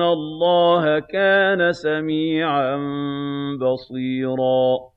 اللَّهَ كَانَ سَمِيعًا بَصِيرًا